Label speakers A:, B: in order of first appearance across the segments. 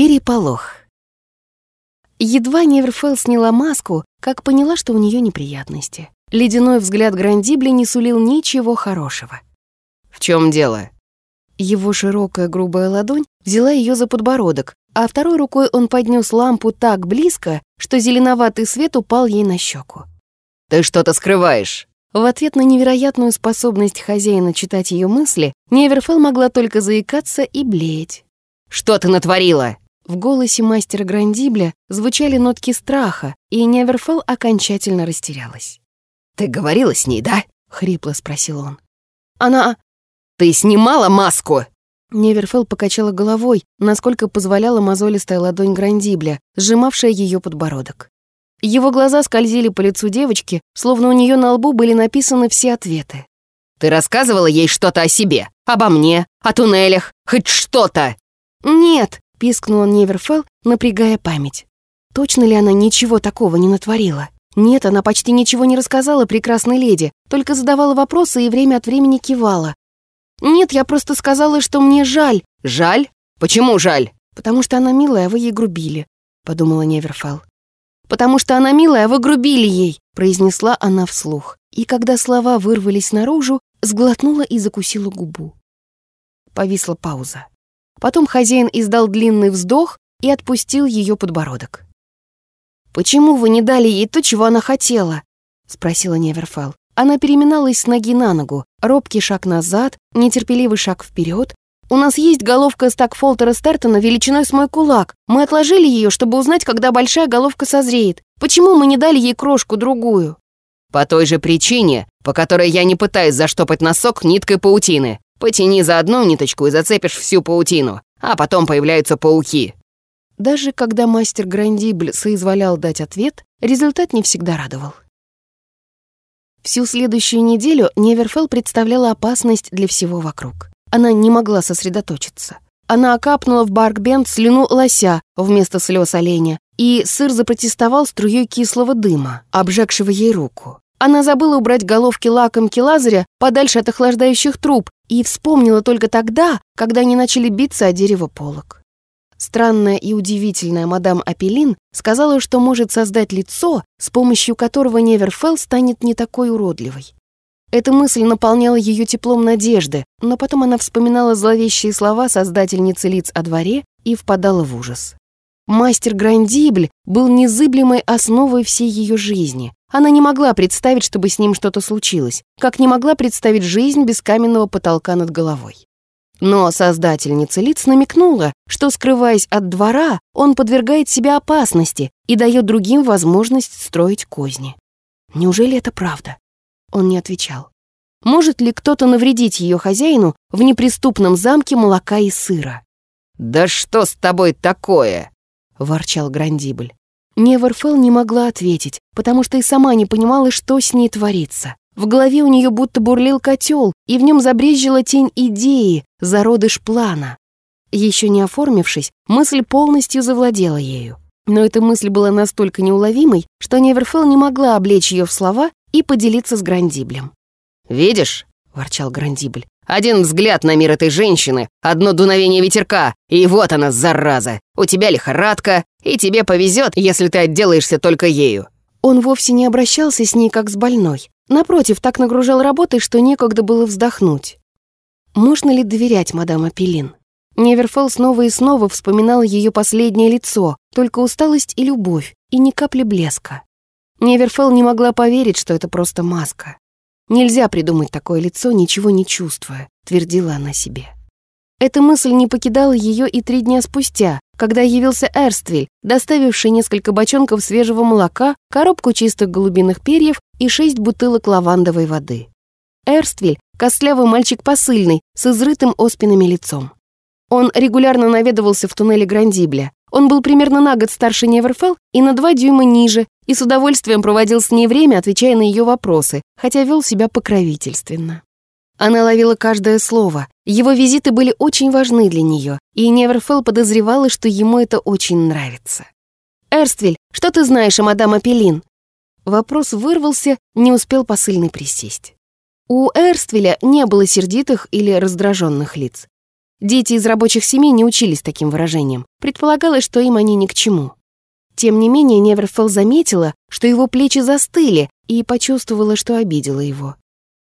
A: Переполох. Едва Неверфелл сняла маску, как поняла, что у нее неприятности. Ледяной взгляд Грандибли не сулил ничего хорошего.
B: «В чем дело?»
A: Его широкая грубая ладонь взяла ее за подбородок, а второй рукой он поднес лампу так близко, что зеленоватый свет упал ей на щеку.
B: «Ты что-то скрываешь!»
A: В ответ на невероятную способность хозяина читать ее мысли, Неверфелл могла только заикаться и блеять.
B: «Что ты натворила?»
A: В голосе мастера Грандибля звучали нотки страха, и Неверфелл окончательно растерялась.
B: «Ты говорила с ней, да?»
A: — хрипло спросил он. «Она...»
B: «Ты снимала маску?»
A: Неверфелл покачала головой, насколько позволяла мозолистая ладонь Грандибля, сжимавшая ее подбородок. Его глаза скользили по лицу девочки, словно у нее на лбу были написаны все ответы.
B: «Ты рассказывала ей что-то о себе? Обо мне? О туннелях? Хоть что-то?»
A: «Нет!» — пискнула Неверфелл, напрягая память. Точно ли она ничего такого не натворила? Нет, она почти ничего не рассказала прекрасной леди, только задавала вопросы и время от времени кивала. «Нет, я просто сказала, что мне жаль».
B: «Жаль? Почему жаль?»
A: «Потому что она милая, а вы ей грубили», — подумала Неверфелл. «Потому что она милая, а вы грубили ей», — произнесла она вслух. И когда слова вырвались наружу, сглотнула и закусила губу. Повисла пауза. Потом хозяин издал длинный вздох и отпустил ее подбородок. «Почему вы не дали ей то, чего она хотела?» — спросила Неверфелл. Она переминалась с ноги на ногу, робкий шаг назад, нетерпеливый шаг вперед. «У нас есть головка Стакфолтера Стертона величиной с мой кулак. Мы отложили ее, чтобы узнать, когда большая головка созреет. Почему мы не дали ей крошку другую?»
B: «По той же причине, по которой я не пытаюсь заштопать носок ниткой паутины. Потяни за одну ниточку и зацепишь всю паутину, а потом появляются пауки».
A: Даже когда мастер Грандибль соизволял дать ответ, результат не всегда радовал. Всю следующую неделю Неверфелл представляла опасность для всего вокруг. Она не могла сосредоточиться. Она окапнула в Баркбенд слюну лося вместо слез оленя, и сыр запротестовал струей кислого дыма, обжегшего ей руку. Она забыла убрать головки лакомки Лазаря подальше от охлаждающих труб и вспомнила только тогда, когда они начали биться о дерево полок. Странная и удивительная мадам Апеллин сказала, что может создать лицо, с помощью которого Неверфелл станет не такой уродливой. Эта мысль наполняла ее теплом надежды, но потом она вспоминала зловещие слова создательницы лиц о дворе и впадала в ужас. Мастер Грандибль был незыблемой основой всей ее жизни. Она не могла представить, чтобы с ним что-то случилось, как не могла представить жизнь без каменного потолка над головой. Но создательница лиц намекнула, что, скрываясь от двора, он подвергает себя опасности и дает другим возможность строить козни. Неужели это правда? Он не отвечал. Может ли кто-то навредить ее хозяину в неприступном замке молока и сыра?
B: «Да что с тобой такое?» — ворчал Грандибль.
A: Неверфелл не могла ответить, потому что и сама не понимала, что с ней творится. В голове у нее будто бурлил котел, и в нем забрезжила тень идеи, зародыш плана. Еще не оформившись, мысль полностью завладела ею. Но эта мысль была настолько неуловимой, что Неверфелл не могла облечь ее в слова и поделиться с Грандиблем.
B: «Видишь?» — ворчал Грандибль. «Один взгляд на мир этой женщины, одно дуновение ветерка, и вот она, зараза! У тебя лихорадка, и тебе повезет, если ты отделаешься только ею».
A: Он вовсе не обращался с ней как с больной. Напротив, так нагружал работой, что некогда было вздохнуть. Можно ли доверять мадам Апеллин? Неверфелл снова и снова вспоминал ее последнее лицо, только усталость и любовь, и ни капли блеска. Неверфелл не могла поверить, что это просто маска. «Нельзя придумать такое лицо, ничего не чувствуя», — твердила она себе. Эта мысль не покидала ее и три дня спустя, когда явился Эрствиль, доставивший несколько бочонков свежего молока, коробку чистых голубиных перьев и шесть бутылок лавандовой воды. Эрствиль — костлявый мальчик посыльный, с изрытым оспинами лицом. Он регулярно наведывался в туннеле Грандибля. Он был примерно на год старше Неверфелл и на два дюйма ниже, и с удовольствием проводил с ней время, отвечая на ее вопросы, хотя вел себя покровительственно. Она ловила каждое слово. Его визиты были очень важны для нее, и Неверфелл подозревала, что ему это очень нравится. «Эрствиль, что ты знаешь о мадам Апеллин?» Вопрос вырвался, не успел посыльный присесть. У Эрствеля не было сердитых или раздраженных лиц. Дети из рабочих семей не учились таким выражениям. Предполагалось, что им они ни к чему. Тем не менее, Неверфелл заметила, что его плечи застыли, и почувствовала, что обидела его.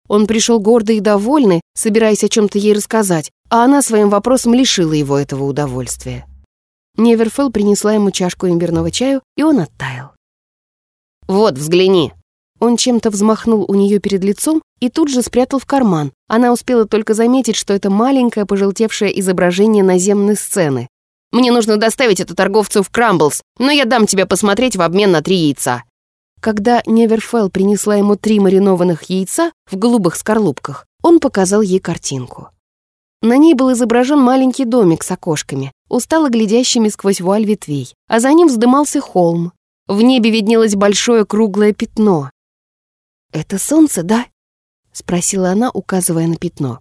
A: Он пришел гордый и довольный, собираясь о чем-то ей рассказать, а она своим вопросом лишила его этого удовольствия. Неверфелл принесла ему чашку имбирного чаю, и он оттаял.
B: «Вот, взгляни!»
A: Он чем-то взмахнул у нее перед лицом и тут же спрятал в карман. Она успела только заметить, что это маленькое пожелтевшее изображение наземной сцены.
B: «Мне нужно доставить это торговцу в Крамблс, но я дам тебе посмотреть в обмен на три яйца».
A: Когда Неверфелл принесла ему три маринованных яйца в голубых скорлупках, он показал ей картинку. На ней был изображен маленький домик с окошками, устало глядящими сквозь вуаль ветвей, а за ним вздымался холм. В небе виднелось большое круглое пятно. «Это солнце, да?» — спросила она, указывая на пятно.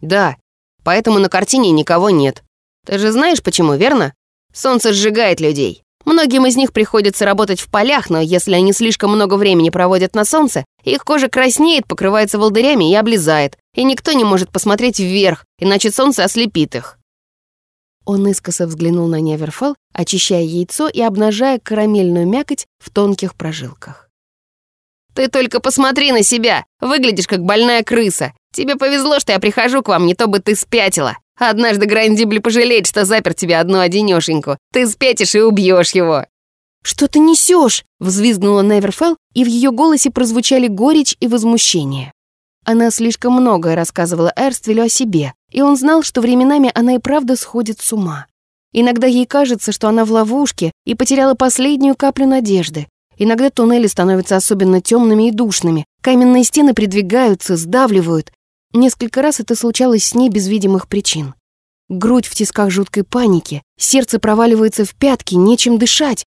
B: «Да, поэтому на картине никого нет. Ты же знаешь, почему, верно? Солнце сжигает людей. Многим из них приходится работать в полях, но если они слишком много времени проводят на солнце, их кожа краснеет, покрывается волдырями и облезает, и никто не может посмотреть вверх, иначе солнце ослепит их.
A: Он искоса взглянул на Неверфелл, очищая яйцо и обнажая карамельную мякоть в тонких прожилках.
B: «Ты только посмотри на себя! Выглядишь как больная крыса! Тебе повезло, что я прихожу к вам, не то бы ты спятила! Однажды Грандибли пожалеет, что запер тебя одну-одинешеньку. Ты спятишь и убьешь его!»
A: «Что ты несешь?» — взвизгнула Неверфелл, и в ее голосе прозвучали горечь и возмущение. Она слишком многое рассказывала Эрствелю о себе, и он знал, что временами она и правда сходит с ума. Иногда ей кажется, что она в ловушке и потеряла последнюю каплю надежды. Иногда туннели становятся особенно темными и душными, каменные стены придвигаются, сдавливают. Несколько раз это случалось с ней без видимых причин. Грудь в тисках жуткой паники, сердце проваливается в пятки, нечем дышать,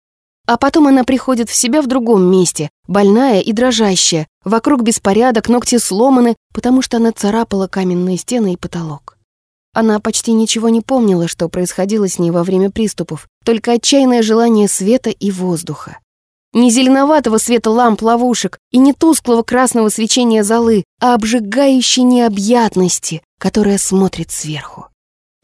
A: а потом она приходит в себя в другом месте, больная и дрожащая. Вокруг беспорядок, ногти сломаны, потому что она царапала каменные стены и потолок. Она почти ничего не помнила, что происходило с ней во время приступов, только отчаянное желание света и воздуха. Не зеленоватого света ламп ловушек и не тусклого красного свечения золы, а обжигающей необъятности, которая смотрит сверху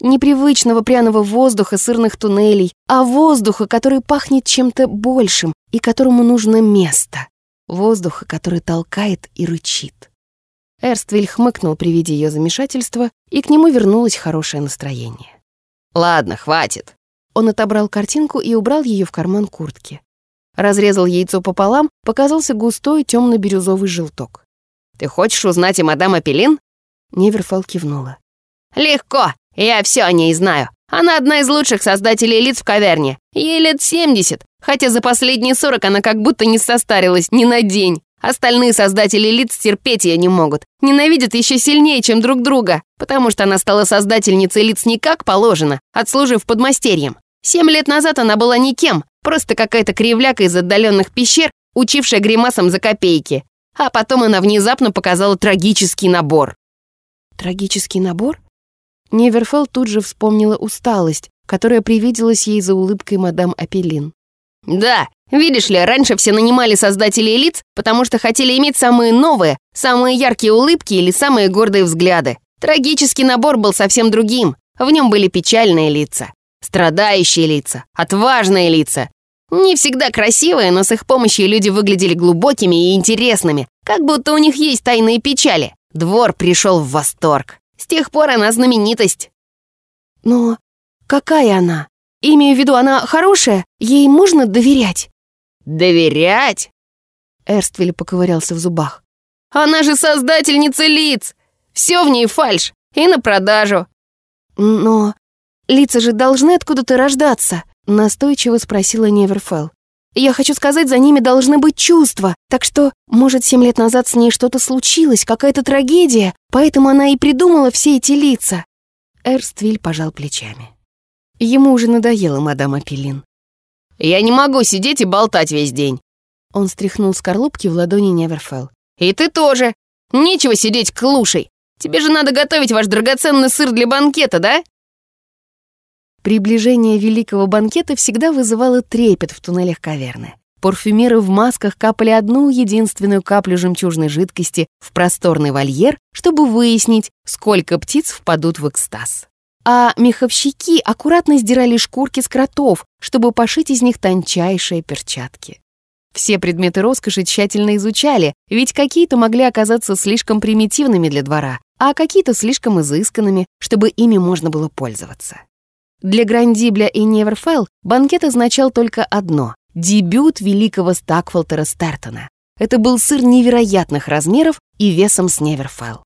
A: непривычного пряного воздуха сырных туннелей, а воздуха, который пахнет чем-то большим и которому нужно место. Воздуха, который толкает и рычит. Эрствель хмыкнул при виде ее замешательства, и к нему вернулось хорошее настроение.
B: «Ладно, хватит».
A: Он отобрал картинку и убрал ее в карман куртки. Разрезал яйцо пополам, показался густой темно-бирюзовый желток.
B: «Ты хочешь узнать и мадам Апеллин?»
A: Неверфал кивнула.
B: «Легко. Я все о ней знаю. Она одна из лучших создателей лиц в каверне. Ей лет 70, хотя за последние 40 она как будто не состарилась ни на день. Остальные создатели лиц терпеть ее не могут. Ненавидят еще сильнее, чем друг друга, потому что она стала создательницей лиц не как положено, отслужив подмастерьем. Семь лет назад она была никем, просто какая-то кривляка из отдаленных пещер, учившая гримасам за копейки. А потом она внезапно показала трагический набор.
A: Трагический набор? Неверфелл тут же вспомнила усталость, которая привиделась ей за улыбкой мадам Апеллин.
B: «Да, видишь ли, раньше все нанимали создателей лиц, потому что хотели иметь самые новые, самые яркие улыбки или самые гордые взгляды. Трагический набор был совсем другим. В нем были печальные лица, страдающие лица, отважные лица. Не всегда красивые, но с их помощью люди выглядели глубокими и интересными, как будто у них есть тайные печали. Двор пришел в восторг. С тех пор она знаменитость».
A: «Но какая она? Имею в виду, она хорошая? Ей можно доверять?»
B: «Доверять?»
A: Эрствель поковырялся в зубах.
B: «Она же создательница лиц! Все в ней фальш и на продажу!»
A: «Но лица же должны откуда-то рождаться?» Настойчиво спросила Неверфелл. Я хочу сказать, за ними должны быть чувства. Так что, может, семь лет назад с ней что-то случилось, какая-то трагедия, поэтому она и придумала все эти лица». Эрствиль пожал плечами. Ему уже надоело мадам Апеллин.
B: «Я не могу сидеть и болтать весь день».
A: Он стряхнул скорлупки в ладони Неверфелл.
B: «И ты тоже. Нечего сидеть клушей. Тебе же надо готовить ваш драгоценный сыр для банкета, да?
A: Приближение великого банкета всегда вызывало трепет в туннелях каверны. Парфюмеры в масках капали одну единственную каплю жемчужной жидкости в просторный вольер, чтобы выяснить, сколько птиц впадут в экстаз. а меховщики аккуратно сдирали шкурки с кротов, чтобы пошить из них тончайшие перчатки. Все предметы роскоши тщательно изучали, ведь какие-то могли оказаться слишком примитивными для двора, а какие-то слишком изысканными, чтобы ими можно было пользоваться. Для Грандибля и Неверфелл банкет означал только одно — дебют великого Стакфолтера Стертона. Это был сыр невероятных размеров и весом с Неверфелл.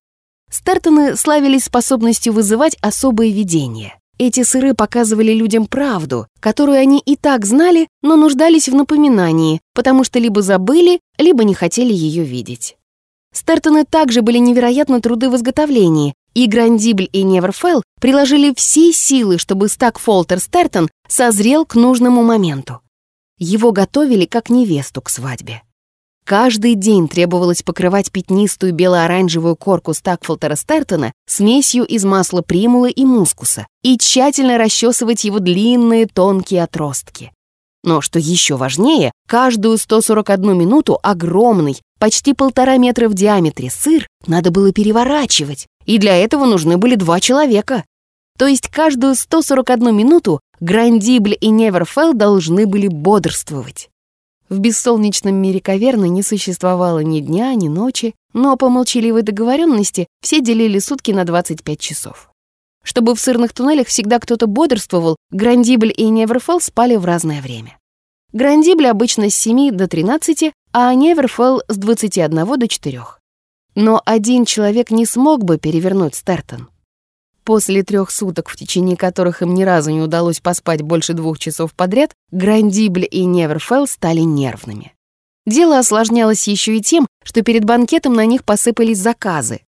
A: Стертоны славились способностью вызывать особые видения. Эти сыры показывали людям правду, которую они и так знали, но нуждались в напоминании, потому что либо забыли, либо не хотели ее видеть. Стертоны также были невероятно труды в изготовлении, и Грандибль и Неверфелл приложили все силы, чтобы стак Фолтер Стертон созрел к нужному моменту. Его готовили как невесту к свадьбе. Каждый день требовалось покрывать пятнистую бело-оранжевую корку Стакфолтера Стертона смесью из масла примулы и мускуса и тщательно расчесывать его длинные тонкие отростки. Но, что еще важнее, каждую 141 минуту огромный, почти полтора метра в диаметре сыр надо было переворачивать, и для этого нужны были два человека. То есть каждую 141 минуту Грандибль и Неверфелл должны были бодрствовать. В бессолнечном мире каверны не существовало ни дня, ни ночи, но по молчаливой договоренности все делили сутки на 25 часов. Чтобы в сырных туннелях всегда кто-то бодрствовал, Грандибль и Неверфелл спали в разное время. Грандибль обычно с 7 до 13, а Неверфелл с 21 до 4. Но один человек не смог бы перевернуть Стертон. После трех суток, в течение которых им ни разу не удалось поспать больше двух часов подряд, Грандибль и Неверфелл стали нервными. Дело осложнялось еще и тем, что перед банкетом на них посыпались заказы.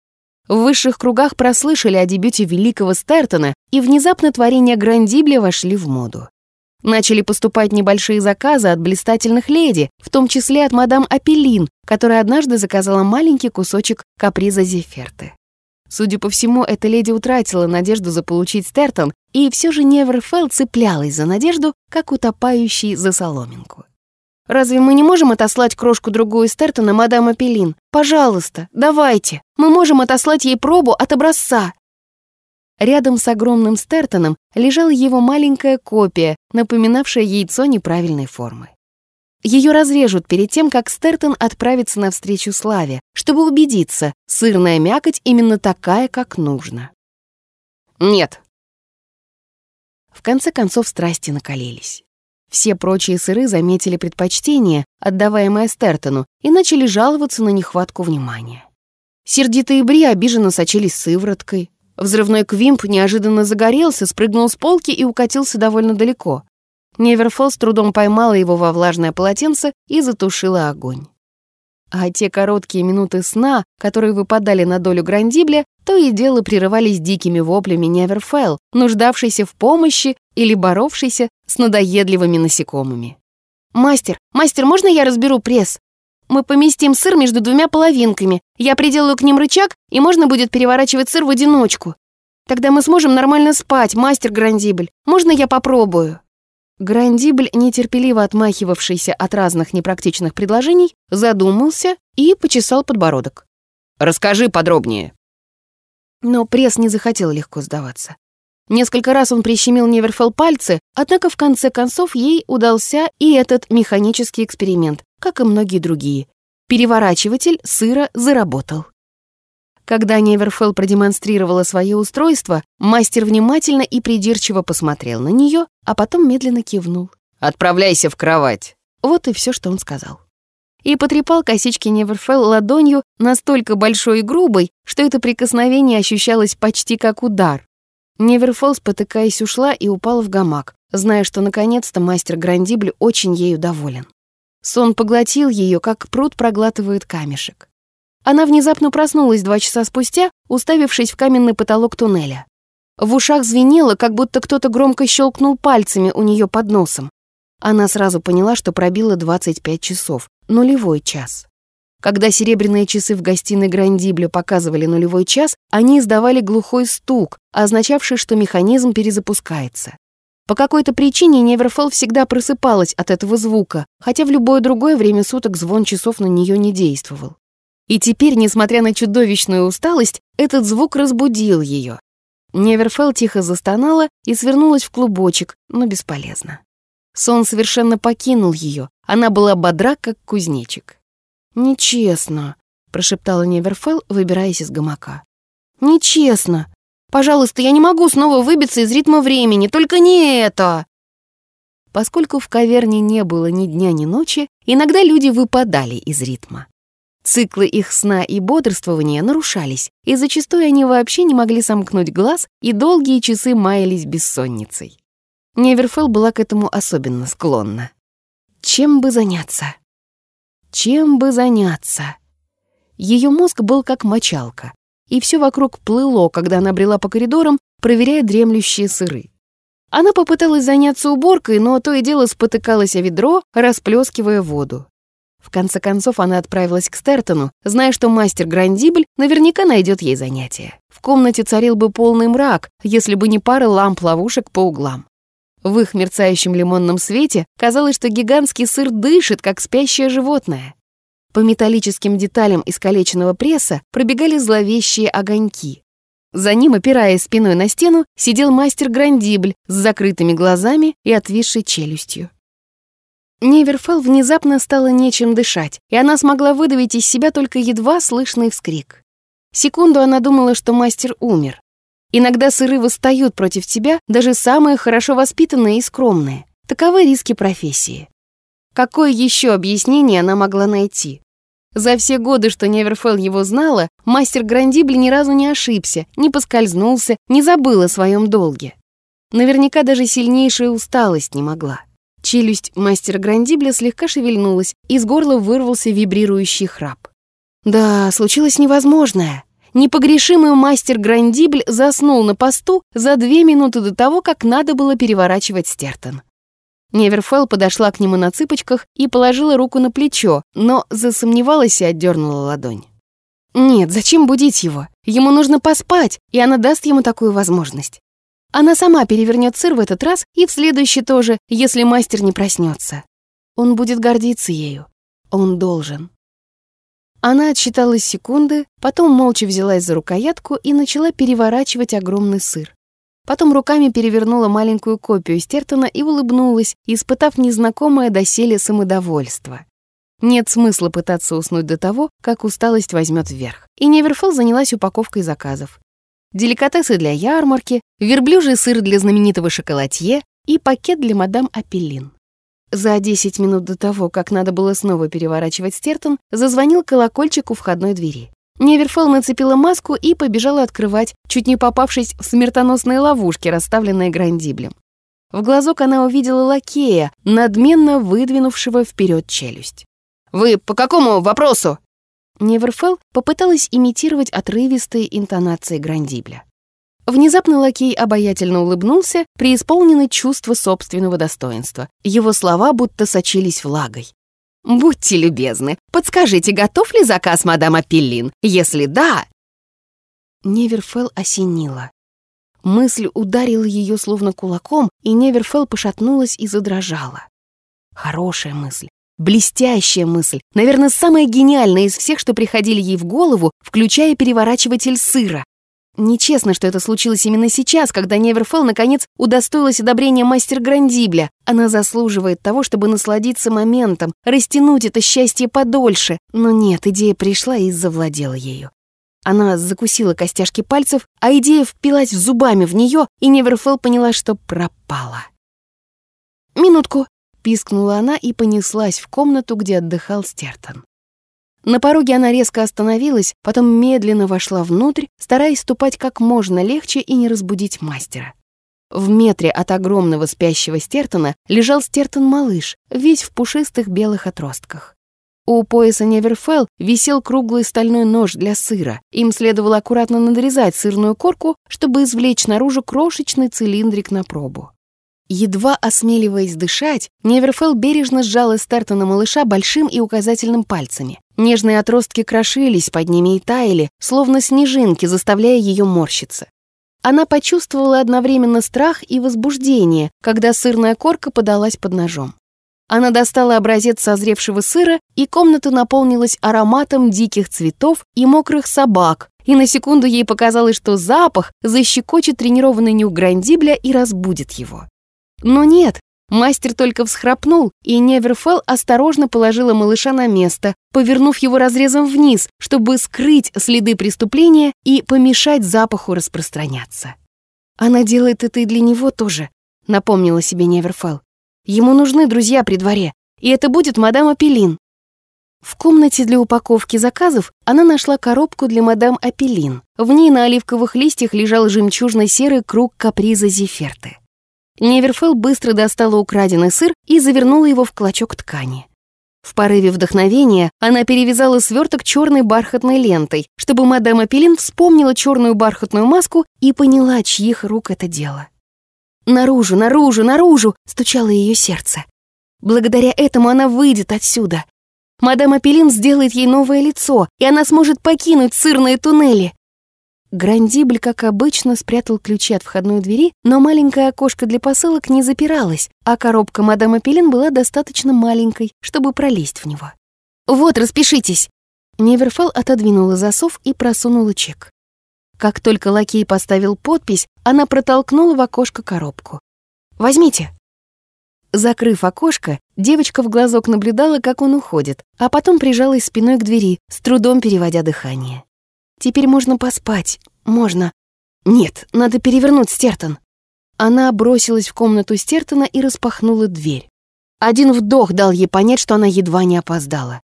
A: В высших кругах прослышали о дебюте великого Стертона, и внезапно творения Грандибля вошли в моду. Начали поступать небольшие заказы от блистательных леди, в том числе от мадам Апеллин, которая однажды заказала маленький кусочек каприза Зеферты. Судя по всему, эта леди утратила надежду заполучить Стертон, и все же Неверфелл цеплялась за надежду, как утопающий за соломинку. «Разве мы не можем отослать крошку-другую Стертона, мадам Апеллин? Пожалуйста, давайте. Мы можем отослать ей пробу от образца». Рядом с огромным Стертоном лежала его маленькая копия, напоминавшая яйцо неправильной формы. Ее разрежут перед тем, как Стертон отправится навстречу Славе, чтобы убедиться, сырная мякоть именно такая, как нужно. Нет. В конце концов страсти накалились. Все прочие сыры заметили предпочтение, отдаваемое Стертону, и начали жаловаться на нехватку внимания. Сердитые бри обиженно сочились сывороткой. Взрывной квимп неожиданно загорелся, спрыгнул с полки и укатился довольно далеко. Неверфол с трудом поймала его во влажное полотенце и затушила огонь. А те короткие минуты сна, которые выпадали на долю Грандибля, то и дело прерывались дикими воплями Неверфелл, нуждавшейся в помощи или боровшейся с надоедливыми насекомыми. «Мастер, мастер, можно я разберу пресс? Мы поместим сыр между двумя половинками. Я приделаю к ним рычаг, и можно будет переворачивать сыр в одиночку. Тогда мы сможем нормально спать, мастер Грандибль. Можно я попробую?» Грандибль, нетерпеливо отмахивавшийся от разных непрактичных предложений, задумался и почесал подбородок. «Расскажи подробнее». Но пресс не захотел легко сдаваться. Несколько раз он прищемил Неверфелл пальцы, однако в конце концов ей удался и этот механический эксперимент, как и многие другие. Переворачиватель сыра заработал. Когда Неверфелл продемонстрировала свое устройство, мастер внимательно и придирчиво посмотрел на нее, а потом медленно кивнул. «Отправляйся в кровать». Вот и все, что он сказал. И потрепал косички Неверфелл ладонью настолько большой и грубой, что это прикосновение ощущалось почти как удар. Неверфелл, спотыкаясь, ушла и упала в гамак, зная, что наконец-то мастер Грандибль очень ею доволен. Сон поглотил ее, как пруд проглатывает камешек. Она внезапно проснулась два часа спустя, уставившись в каменный потолок туннеля. В ушах звенело, как будто кто-то громко щелкнул пальцами у нее под носом. Она сразу поняла, что пробило 25 часов, нулевой час. Когда серебряные часы в гостиной Грандибля показывали нулевой час, они издавали глухой стук, означавший, что механизм перезапускается. По какой-то причине Неверфелл всегда просыпалась от этого звука, хотя в любое другое время суток звон часов на нее не действовал. И теперь, несмотря на чудовищную усталость, этот звук разбудил ее. Неверфелл тихо застонала и свернулась в клубочек, но бесполезно. Сон совершенно покинул ее, она была бодра, как кузнечик. «Нечестно», — прошептала Неверфелл, выбираясь из гамака. «Нечестно. Пожалуйста, я не могу снова выбиться из ритма времени, только не это!» Поскольку в каверне не было ни дня, ни ночи, иногда люди выпадали из ритма. Циклы их сна и бодрствования нарушались, и зачастую они вообще не могли сомкнуть глаз и долгие часы маялись бессонницей. Неверфелл была к этому особенно склонна. Чем бы заняться? Чем бы заняться? Ее мозг был как мочалка, и все вокруг плыло, когда она брела по коридорам, проверяя дремлющие сыры. Она попыталась заняться уборкой, но то и дело спотыкалась о ведро, расплескивая воду. В конце концов она отправилась к Стертону, зная, что мастер Грандибль наверняка найдет ей занятие. В комнате царил бы полный мрак, если бы не пара ламп-ловушек по углам. В их мерцающем лимонном свете казалось, что гигантский сыр дышит, как спящее животное. По металлическим деталям искалеченного пресса пробегали зловещие огоньки. За ним, опираясь спиной на стену, сидел мастер Грандибль с закрытыми глазами и отвисшей челюстью. Неверфелл внезапно стало нечем дышать, и она смогла выдавить из себя только едва слышный вскрик. Секунду она думала, что мастер умер, Иногда сыры восстают против тебя, даже самые хорошо воспитанные и скромные. Таковы риски профессии. Какое еще объяснение она могла найти? За все годы, что Неверфелл его знала, мастер Грандибль ни разу не ошибся, не поскользнулся, не забыл о своем долге. Наверняка даже сильнейшая усталость не могла. Челюсть мастера Грандибля слегка шевельнулась, из горла вырвался вибрирующий храп. Да, случилось невозможное. Непогрешимый мастер Грандибль заснул на посту за две минуты до того, как надо было переворачивать Стертон. Неверфелл подошла к нему на цыпочках и положила руку на плечо, но засомневалась и отдернула ладонь. Нет, зачем будить его? Ему нужно поспать, и она даст ему такую возможность. Она сама перевернет сыр в этот раз и в следующий тоже, если мастер не проснется. Он будет гордиться ею. Он должен. Она отсчитала секунды, потом молча взялась за рукоятку и начала переворачивать огромный сыр. Потом руками перевернула маленькую копию Стертона и улыбнулась, испытав незнакомое доселе самодовольство. Нет смысла пытаться уснуть до того, как усталость возьмет вверх. И Неверфелл занялась упаковкой заказов. Деликатесы для ярмарки, верблюжий сыр для знаменитого шоколадье и пакет для мадам Апеллин. За 10 минут до того, как надо было снова переворачивать стертон, зазвонил колокольчик у входной двери. Неверфелл нацепила маску и побежала открывать, чуть не попавшись в смертоносные ловушки, расставленные Грандиблем. В глазок она увидела лакея, надменно выдвинувшего вперед челюсть. «Вы по какому вопросу?» Неверфелл попыталась имитировать отрывистые интонации Грандибля. Внезапно лакей обаятельно улыбнулся, преисполненный чувства собственного достоинства. Его слова будто сочились влагой. «Будьте любезны, подскажите, готов ли заказ мадам Апеллин? Если да...» Неверфелл осенила. Мысль ударила ее словно кулаком, и Неверфелл пошатнулась и задрожала. Хорошая мысль, блестящая мысль, наверное, самая гениальная из всех, что приходили ей в голову, включая переворачиватель сыра. Нечестно, что это случилось именно сейчас, когда Неверфелл наконец удостоилась одобрения мастер Грандибля. Она заслуживает того, чтобы насладиться моментом, растянуть это счастье подольше. Но нет, идея пришла и завладела ею. Она закусила костяшки пальцев, а идея впилась зубами в нее, и Неверфелл поняла, что пропала. «Минутку», — пискнула она и понеслась в комнату, где отдыхал Стертон. На пороге она резко остановилась, потом медленно вошла внутрь, стараясь ступать как можно легче и не разбудить мастера. В метре от огромного спящего Стертона лежал Стертон-малыш, весь в пушистых белых отростках. У пояса Неверфелл висел круглый стальной нож для сыра. Им следовало аккуратно надрезать сырную корку, чтобы извлечь наружу крошечный цилиндрик на пробу. Едва осмеливаясь дышать, Неверфелл бережно сжала Стертона малыша большим и указательным пальцами. Нежные отростки крошились под ними и таяли, словно снежинки, заставляя ее морщиться. Она почувствовала одновременно страх и возбуждение, когда сырная корка подалась под ножом. Она достала образец созревшего сыра, и комната наполнилась ароматом диких цветов и мокрых собак, и на секунду ей показалось, что запах защекочет тренированный нюх Грандибля и разбудит его. Но нет, мастер только всхрапнул, и Неверфелл осторожно положила малыша на место, повернув его разрезом вниз, чтобы скрыть следы преступления и помешать запаху распространяться. «Она делает это и для него тоже», — напомнила себе Неверфелл. «Ему нужны друзья при дворе, и это будет мадам Апеллин». В комнате для упаковки заказов она нашла коробку для мадам Апеллин. В ней на оливковых листьях лежал жемчужно-серый круг каприза Зеферты. Неверфелл быстро достала украденный сыр и завернула его в клочок ткани. В порыве вдохновения она перевязала сверток черной бархатной лентой, чтобы мадам Апеллин вспомнила черную бархатную маску и поняла, чьих рук это дело. «Наружу, наружу, наружу!» — стучало ее сердце. Благодаря этому она выйдет отсюда. Мадам Апеллин сделает ей новое лицо, и она сможет покинуть сырные туннели. Грандибль, как обычно, спрятал ключи от входной двери, но маленькое окошко для посылок не запиралось, а коробка мадам Апеллин была достаточно маленькой, чтобы пролезть в него. «Вот, распишитесь!» Неверфелл отодвинула засов и просунула чек. Как только лакей поставил подпись, она протолкнула в окошко коробку. «Возьмите!» Закрыв окошко, девочка в глазок наблюдала, как он уходит, а потом прижалась спиной к двери, с трудом переводя дыхание. Теперь можно поспать. Можно. Нет, надо перевернуть Стертон. Она бросилась в комнату Стертона и распахнула дверь. Один вдох дал ей понять, что она едва не опоздала.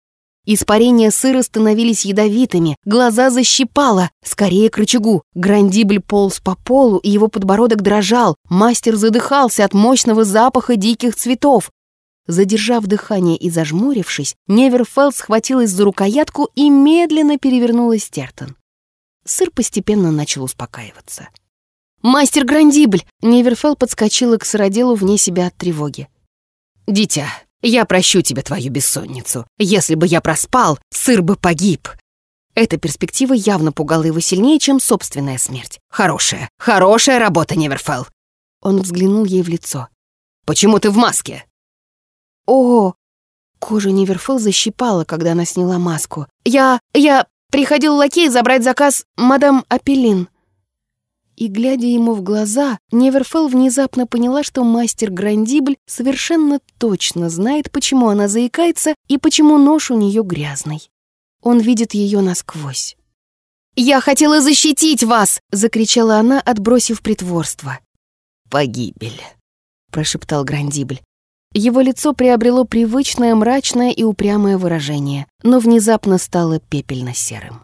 A: Испарения сыра становились ядовитыми, глаза защипало. Скорее к рычагу. Грандибль полз по полу, и его подбородок дрожал. Мастер задыхался от мощного запаха диких цветов. Задержав дыхание и зажмурившись, Неверфелл схватилась за рукоятку и медленно перевернула Стертон сыр постепенно начал успокаиваться. «Мастер Грандибль!» Неверфелл подскочила к сыроделу вне себя от тревоги.
B: «Дитя, я прощу тебе твою бессонницу. Если бы я проспал, сыр бы погиб».
A: Эта перспектива явно пугала его сильнее, чем собственная смерть.
B: «Хорошая, хорошая работа, Неверфелл!»
A: Он взглянул ей в лицо.
B: «Почему ты в маске?»
A: «О!» Кожу Неверфелл защипала, когда она сняла маску. «Я... я... Приходил лакей забрать заказ мадам Апеллин». И, глядя ему в глаза, Неверфелл внезапно поняла, что мастер Грандибль совершенно точно знает, почему она заикается и почему нож у нее грязный. Он видит ее насквозь. «Я хотела защитить вас!» — закричала она, отбросив притворство.
B: «Погибель», — прошептал Грандибль.
A: Его лицо приобрело привычное мрачное и упрямое выражение, но внезапно стало пепельно-серым.